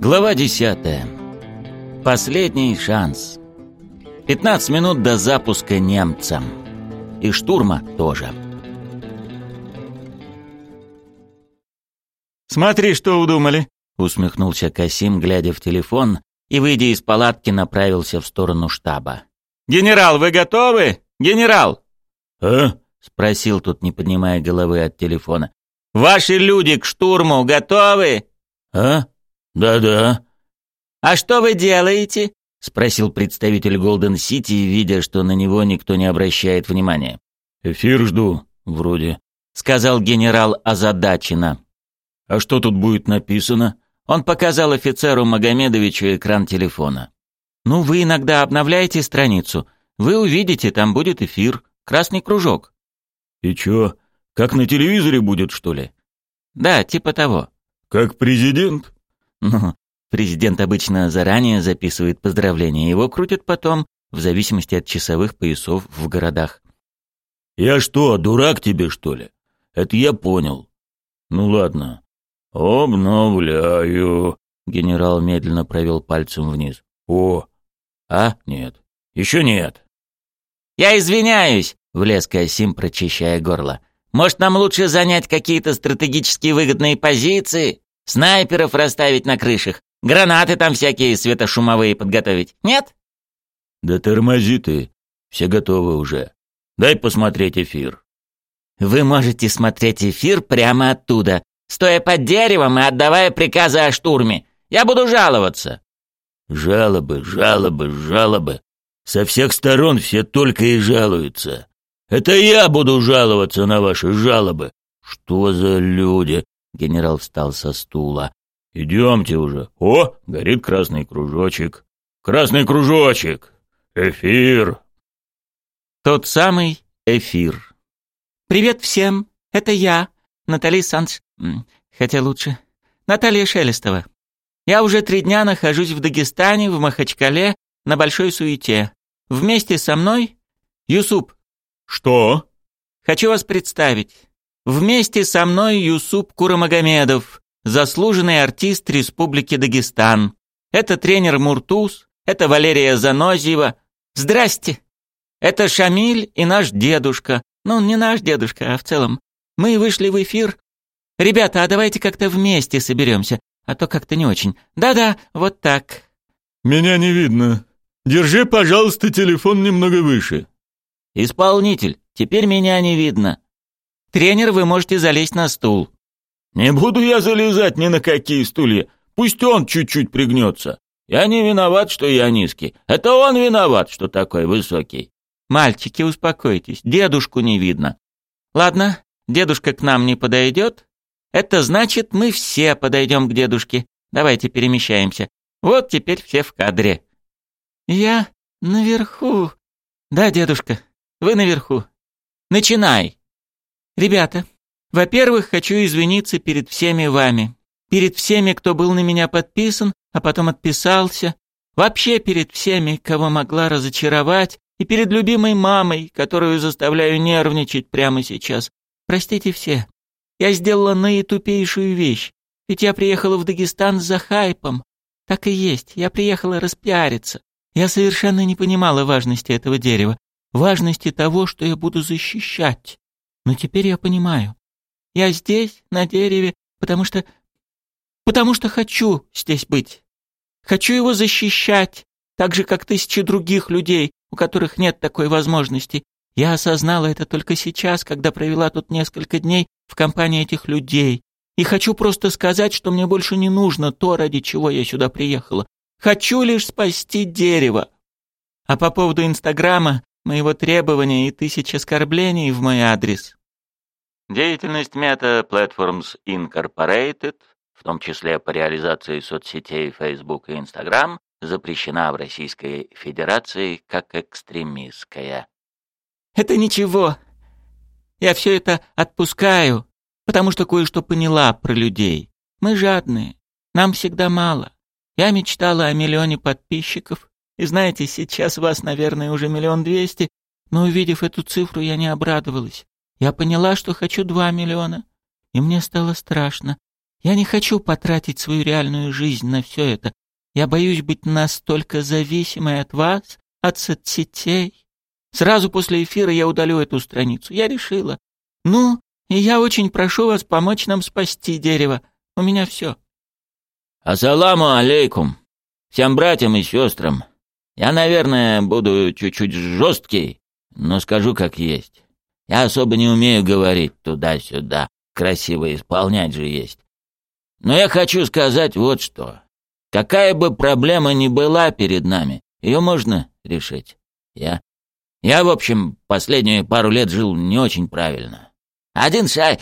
Глава десятая. Последний шанс. 15 минут до запуска немцам. И штурма тоже. «Смотри, что удумали!» — усмехнулся Касим, глядя в телефон, и, выйдя из палатки, направился в сторону штаба. «Генерал, вы готовы? Генерал!» «А?» — спросил тут, не поднимая головы от телефона. «Ваши люди к штурму готовы?» «А? Да-да». «А что вы делаете?» — спросил представитель Голден Сити, видя, что на него никто не обращает внимания. «Эфир жду, вроде», — сказал генерал озадаченно. «А что тут будет написано?» Он показал офицеру Магомедовичу экран телефона. «Ну, вы иногда обновляете страницу. Вы увидите, там будет эфир. Красный кружок». «И чё, как на телевизоре будет, что ли?» «Да, типа того». «Как президент?» «Ну, президент обычно заранее записывает поздравления, его крутят потом, в зависимости от часовых поясов в городах». «Я что, дурак тебе, что ли? Это я понял. Ну ладно, «Обновляю», — генерал медленно провел пальцем вниз. «О! А? Нет. Еще нет». «Я извиняюсь», — влез Касим, прочищая горло. «Может, нам лучше занять какие-то стратегически выгодные позиции? Снайперов расставить на крышах? Гранаты там всякие светошумовые подготовить? Нет?» «Да тормози ты. Все готовы уже. Дай посмотреть эфир». «Вы можете смотреть эфир прямо оттуда», стоя под деревом и отдавая приказы о штурме. Я буду жаловаться». «Жалобы, жалобы, жалобы. Со всех сторон все только и жалуются. Это я буду жаловаться на ваши жалобы. Что за люди?» Генерал встал со стула. «Идемте уже. О, горит красный кружочек. Красный кружочек. Эфир». Тот самый эфир. «Привет всем. Это я, Натали Санч... Хотя лучше. Наталья Шелестова. Я уже три дня нахожусь в Дагестане, в Махачкале, на большой суете. Вместе со мной Юсуп. Что? Хочу вас представить. Вместе со мной Юсуп Курамагомедов, заслуженный артист Республики Дагестан. Это тренер Муртуз, это Валерия Занозьева. Здрасте. Это Шамиль и наш дедушка. Ну, не наш дедушка, а в целом. Мы вышли в эфир «Ребята, а давайте как-то вместе соберемся, а то как-то не очень. Да-да, вот так». «Меня не видно. Держи, пожалуйста, телефон немного выше». «Исполнитель, теперь меня не видно». «Тренер, вы можете залезть на стул». «Не буду я залезать ни на какие стулья. Пусть он чуть-чуть пригнется. Я не виноват, что я низкий. Это он виноват, что такой высокий». «Мальчики, успокойтесь, дедушку не видно». «Ладно, дедушка к нам не подойдет, это значит, мы все подойдем к дедушке. Давайте перемещаемся. Вот теперь все в кадре. Я наверху. Да, дедушка, вы наверху. Начинай. Ребята, во-первых, хочу извиниться перед всеми вами. Перед всеми, кто был на меня подписан, а потом отписался. Вообще перед всеми, кого могла разочаровать. И перед любимой мамой, которую заставляю нервничать прямо сейчас. Простите все. Я сделала наитупейшую вещь. Ведь я приехала в Дагестан за хайпом. Так и есть, я приехала распиариться. Я совершенно не понимала важности этого дерева, важности того, что я буду защищать. Но теперь я понимаю. Я здесь, на дереве, потому что... потому что хочу здесь быть. Хочу его защищать, так же, как тысячи других людей, у которых нет такой возможности. Я осознала это только сейчас, когда провела тут несколько дней в компании этих людей. И хочу просто сказать, что мне больше не нужно то, ради чего я сюда приехала. Хочу лишь спасти дерево. А по поводу Инстаграма, моего требования и тысяч оскорблений в мой адрес. Деятельность Meta Platforms Incorporated, в том числе по реализации соцсетей Facebook и Instagram, запрещена в Российской Федерации как экстремистская. Это ничего. Я все это отпускаю, потому что кое-что поняла про людей. Мы жадные, нам всегда мало. Я мечтала о миллионе подписчиков, и знаете, сейчас вас, наверное, уже миллион двести, но увидев эту цифру, я не обрадовалась. Я поняла, что хочу два миллиона. и мне стало страшно. Я не хочу потратить свою реальную жизнь на все это. Я боюсь быть настолько зависимой от вас, от соцсетей. Сразу после эфира я удалю эту страницу. Я решила. Ну, и я очень прошу вас помочь нам спасти дерево. У меня все. Ассаламу алейкум. Всем братьям и сестрам. Я, наверное, буду чуть-чуть жесткий, но скажу как есть. Я особо не умею говорить туда-сюда. Красиво исполнять же есть. Но я хочу сказать вот что. Какая бы проблема ни была перед нами, ее можно решить. Я... Я, в общем, последние пару лет жил не очень правильно. Один шай...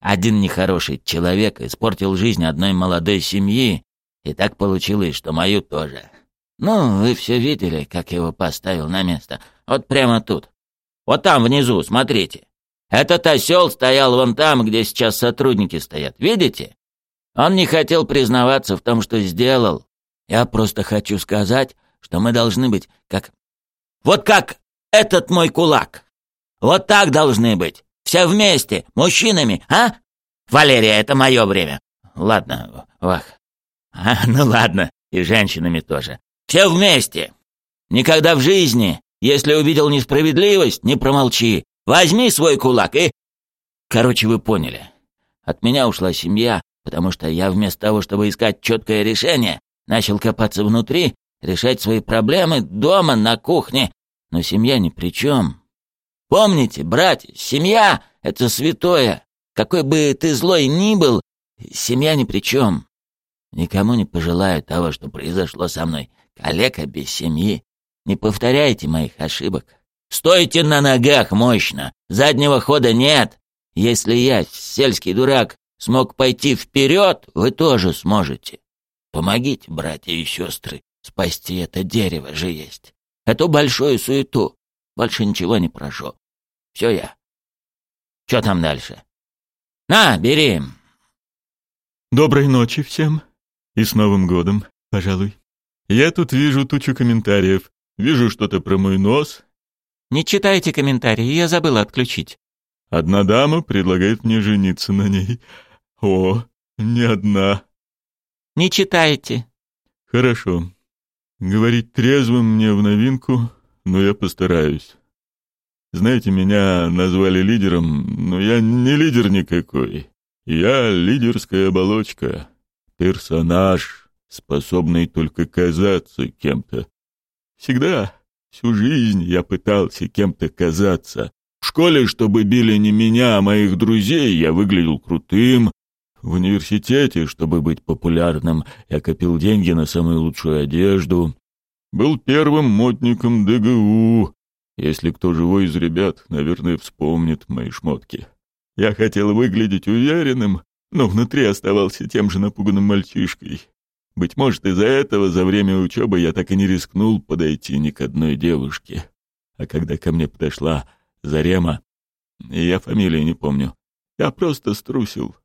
Один нехороший человек испортил жизнь одной молодой семьи, и так получилось, что мою тоже. Ну, вы все видели, как его поставил на место. Вот прямо тут. Вот там внизу, смотрите. Этот осел стоял вон там, где сейчас сотрудники стоят. Видите? Он не хотел признаваться в том, что сделал. Я просто хочу сказать, что мы должны быть как... Вот как этот мой кулак. Вот так должны быть. Все вместе, мужчинами, а? Валерия, это мое время. Ладно, вах. А, ну ладно, и женщинами тоже. Все вместе. Никогда в жизни, если увидел несправедливость, не промолчи. Возьми свой кулак и... Короче, вы поняли. От меня ушла семья, потому что я вместо того, чтобы искать четкое решение, начал копаться внутри, решать свои проблемы дома, на кухне. Но семья ни при чем. Помните, братья, семья — это святое. Какой бы ты злой ни был, семья ни при чем. Никому не пожелаю того, что произошло со мной. Калека без семьи. Не повторяйте моих ошибок. Стойте на ногах мощно. Заднего хода нет. Если я, сельский дурак, смог пойти вперед, вы тоже сможете. Помогите, братья и сестры, спасти это дерево же есть. Эту большую суету. Больше ничего не прошу. Все я. Что там дальше? На, бери. Доброй ночи всем. И с Новым годом, пожалуй. Я тут вижу тучу комментариев. Вижу что-то про мой нос. Не читайте комментарии, я забыла отключить. Одна дама предлагает мне жениться на ней. О, не одна. Не читайте. Хорошо. Говорить трезвым мне в новинку, но я постараюсь. Знаете, меня назвали лидером, но я не лидер никакой. Я лидерская оболочка, персонаж, способный только казаться кем-то. Всегда, всю жизнь я пытался кем-то казаться. В школе, чтобы били не меня, а моих друзей, я выглядел крутым, в университете, чтобы быть популярным, я копил деньги на самую лучшую одежду. Был первым модником ДГУ. Если кто живой из ребят, наверное, вспомнит мои шмотки. Я хотел выглядеть уверенным, но внутри оставался тем же напуганным мальчишкой. Быть может, из-за этого за время учебы я так и не рискнул подойти ни к одной девушке. А когда ко мне подошла Зарема, я фамилии не помню, я просто струсил.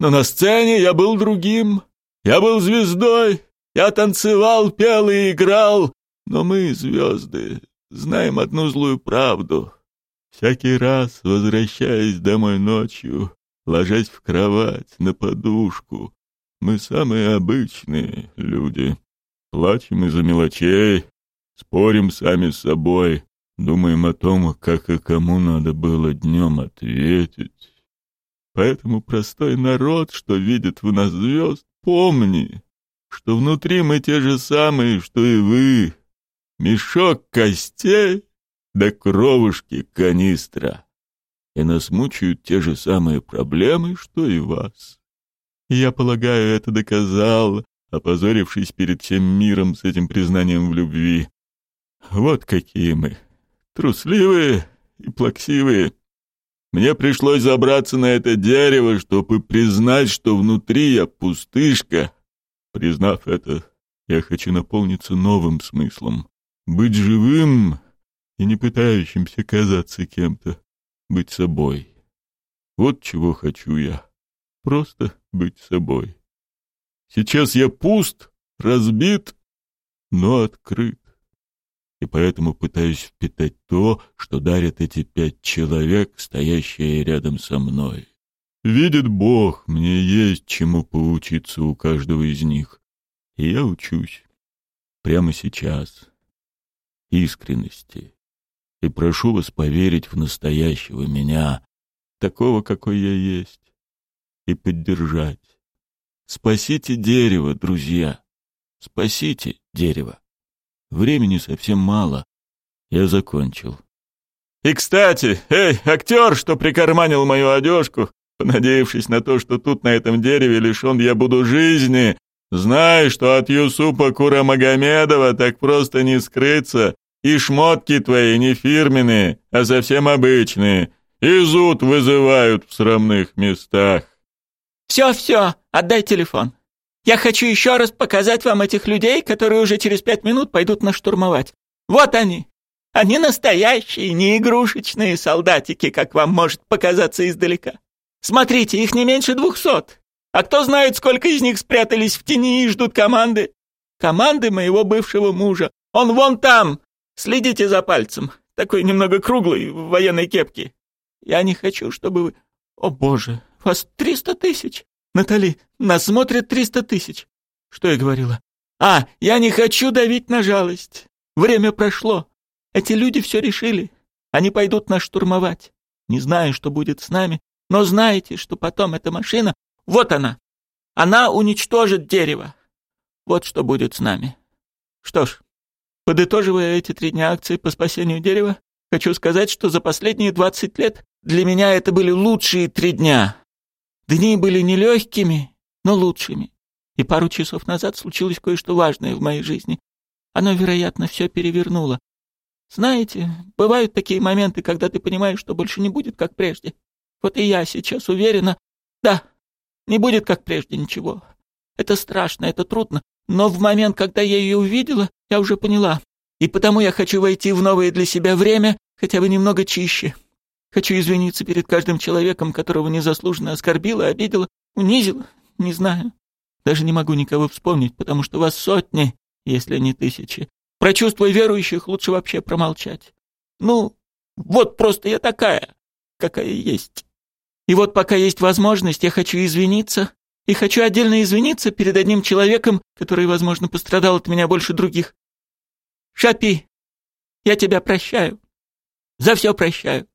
Но на сцене я был другим. Я был звездой. Я танцевал, пел и играл. Но мы, звезды, знаем одну злую правду. Всякий раз, возвращаясь домой ночью, ложась в кровать, на подушку, мы самые обычные люди. Плачем из-за мелочей, спорим сами с собой, думаем о том, как и кому надо было днем ответить. Поэтому простой народ, что видит в нас звезд, помни, что внутри мы те же самые, что и вы. Мешок костей да кровушки канистра. И нас мучают те же самые проблемы, что и вас. И я полагаю, это доказал, опозорившись перед всем миром с этим признанием в любви. Вот какие мы. Трусливые и плаксивые. Мне пришлось забраться на это дерево, чтобы признать, что внутри я пустышка. Признав это, я хочу наполниться новым смыслом. Быть живым и не пытающимся казаться кем-то. Быть собой. Вот чего хочу я. Просто быть собой. Сейчас я пуст, разбит, но открыт и поэтому пытаюсь впитать то, что дарят эти пять человек, стоящие рядом со мной. Видит Бог, мне есть чему поучиться у каждого из них. И я учусь. Прямо сейчас. Искренности. И прошу вас поверить в настоящего меня, такого, какой я есть, и поддержать. Спасите дерево, друзья. Спасите дерево. Времени совсем мало. Я закончил. И, кстати, эй, актер, что прикарманил мою одежку, понадеявшись на то, что тут на этом дереве лишен я буду жизни, знай, что от Юсупа Курамагомедова так просто не скрыться, и шмотки твои не фирменные, а совсем обычные, и зуд вызывают в срамных местах. «Все-все, отдай телефон. Я хочу еще раз показать вам этих людей, которые уже через пять минут пойдут нас штурмовать. Вот они. Они настоящие, не игрушечные солдатики, как вам может показаться издалека. Смотрите, их не меньше двухсот. А кто знает, сколько из них спрятались в тени и ждут команды? Команды моего бывшего мужа. Он вон там. Следите за пальцем. Такой немного круглый, в военной кепке. Я не хочу, чтобы вы... О, боже, вас триста тысяч. Натали, нас смотрят триста тысяч. Что я говорила? А, я не хочу давить на жалость. Время прошло. Эти люди все решили. Они пойдут нас штурмовать. Не знаю, что будет с нами, но знаете, что потом эта машина... Вот она. Она уничтожит дерево. Вот что будет с нами. Что ж, подытоживая эти три дня акции по спасению дерева, хочу сказать, что за последние двадцать лет для меня это были лучшие три дня. Дни были нелегкими, но лучшими. И пару часов назад случилось кое-что важное в моей жизни. Оно, вероятно, все перевернуло. Знаете, бывают такие моменты, когда ты понимаешь, что больше не будет, как прежде. Вот и я сейчас уверена, да, не будет, как прежде, ничего. Это страшно, это трудно, но в момент, когда я ее увидела, я уже поняла. И потому я хочу войти в новое для себя время хотя бы немного чище. Хочу извиниться перед каждым человеком, которого незаслуженно оскорбила, обидела, унизила, не знаю. Даже не могу никого вспомнить, потому что вас сотни, если не тысячи. Про чувства верующих лучше вообще промолчать. Ну, вот просто я такая, какая есть. И вот пока есть возможность, я хочу извиниться, и хочу отдельно извиниться перед одним человеком, который, возможно, пострадал от меня больше других. Шапи, я тебя прощаю. За все прощаю.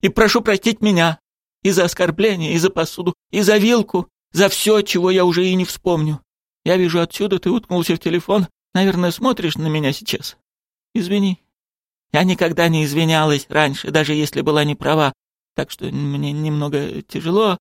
И прошу простить меня. И за оскорбление, и за посуду, и за вилку, за все, чего я уже и не вспомню. Я вижу отсюда, ты уткнулся в телефон. Наверное, смотришь на меня сейчас. Извини. Я никогда не извинялась раньше, даже если была не права. Так что мне немного тяжело.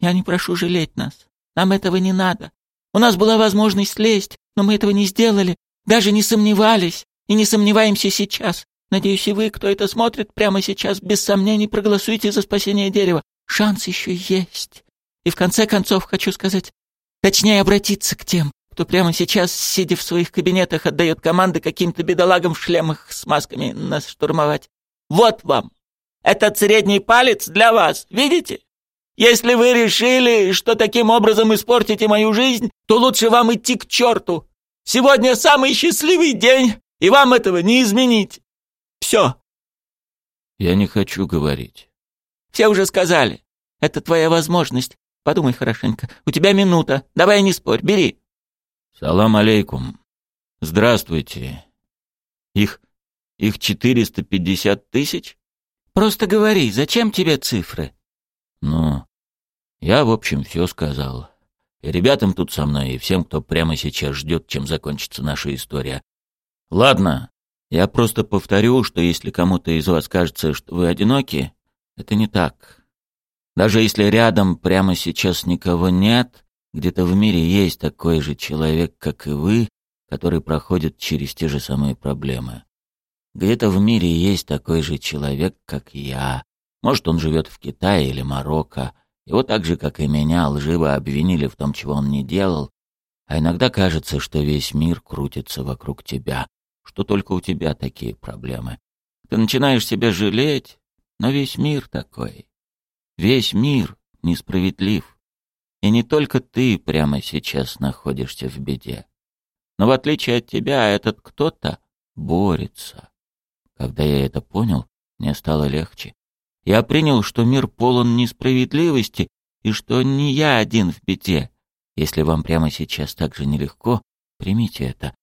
Я не прошу жалеть нас. Нам этого не надо. У нас была возможность слезть, но мы этого не сделали, даже не сомневались и не сомневаемся сейчас. Надеюсь, и вы, кто это смотрит прямо сейчас, без сомнений проголосуете за спасение дерева. Шанс еще есть. И в конце концов хочу сказать, точнее обратиться к тем, кто прямо сейчас, сидя в своих кабинетах, отдает команды каким-то бедолагам в шлемах с масками нас штурмовать. Вот вам. Этот средний палец для вас, видите? Если вы решили, что таким образом испортите мою жизнь, то лучше вам идти к черту. Сегодня самый счастливый день, и вам этого не изменить. Все. Я не хочу говорить. Все уже сказали. Это твоя возможность. Подумай хорошенько. У тебя минута. Давай не спорь, бери. Салам алейкум. Здравствуйте. Их... их 450 тысяч? Просто говори, зачем тебе цифры? Ну, я, в общем, все сказал. И ребятам тут со мной, и всем, кто прямо сейчас ждет, чем закончится наша история. Ладно, я просто повторю, что если кому-то из вас кажется, что вы одиноки, это не так. Даже если рядом прямо сейчас никого нет, где-то в мире есть такой же человек, как и вы, который проходит через те же самые проблемы. Где-то в мире есть такой же человек, как я. Может, он живет в Китае или Марокко. Его так же, как и меня, лживо обвинили в том, чего он не делал. А иногда кажется, что весь мир крутится вокруг тебя что только у тебя такие проблемы. Ты начинаешь себя жалеть, но весь мир такой. Весь мир несправедлив. И не только ты прямо сейчас находишься в беде. Но в отличие от тебя, этот кто-то борется. Когда я это понял, мне стало легче. Я принял, что мир полон несправедливости, и что не я один в беде. Если вам прямо сейчас так же нелегко, примите это.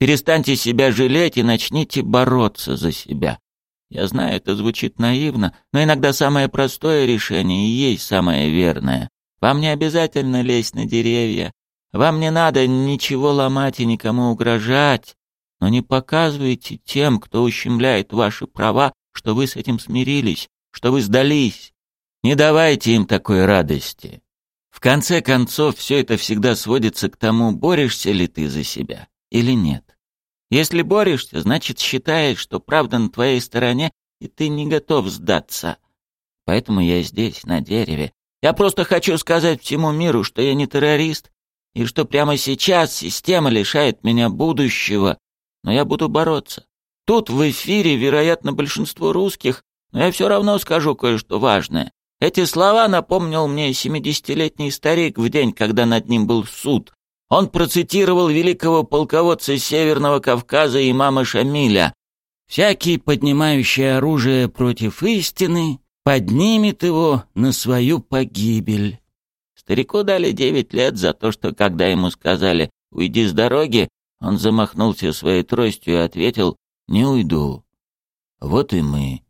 Перестаньте себя жалеть и начните бороться за себя. Я знаю, это звучит наивно, но иногда самое простое решение и есть самое верное. Вам не обязательно лезть на деревья. Вам не надо ничего ломать и никому угрожать. Но не показывайте тем, кто ущемляет ваши права, что вы с этим смирились, что вы сдались. Не давайте им такой радости. В конце концов, все это всегда сводится к тому, борешься ли ты за себя или нет. Если борешься, значит считаешь, что правда на твоей стороне, и ты не готов сдаться. Поэтому я здесь, на дереве. Я просто хочу сказать всему миру, что я не террорист, и что прямо сейчас система лишает меня будущего, но я буду бороться. Тут в эфире, вероятно, большинство русских, но я все равно скажу кое-что важное. Эти слова напомнил мне семидесятилетний старик в день, когда над ним был суд. Он процитировал великого полководца Северного Кавказа имама Шамиля. «Всякий, поднимающий оружие против истины, поднимет его на свою погибель». Старику дали девять лет за то, что, когда ему сказали «уйди с дороги», он замахнулся своей тростью и ответил «не уйду». Вот и мы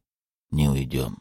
не уйдем.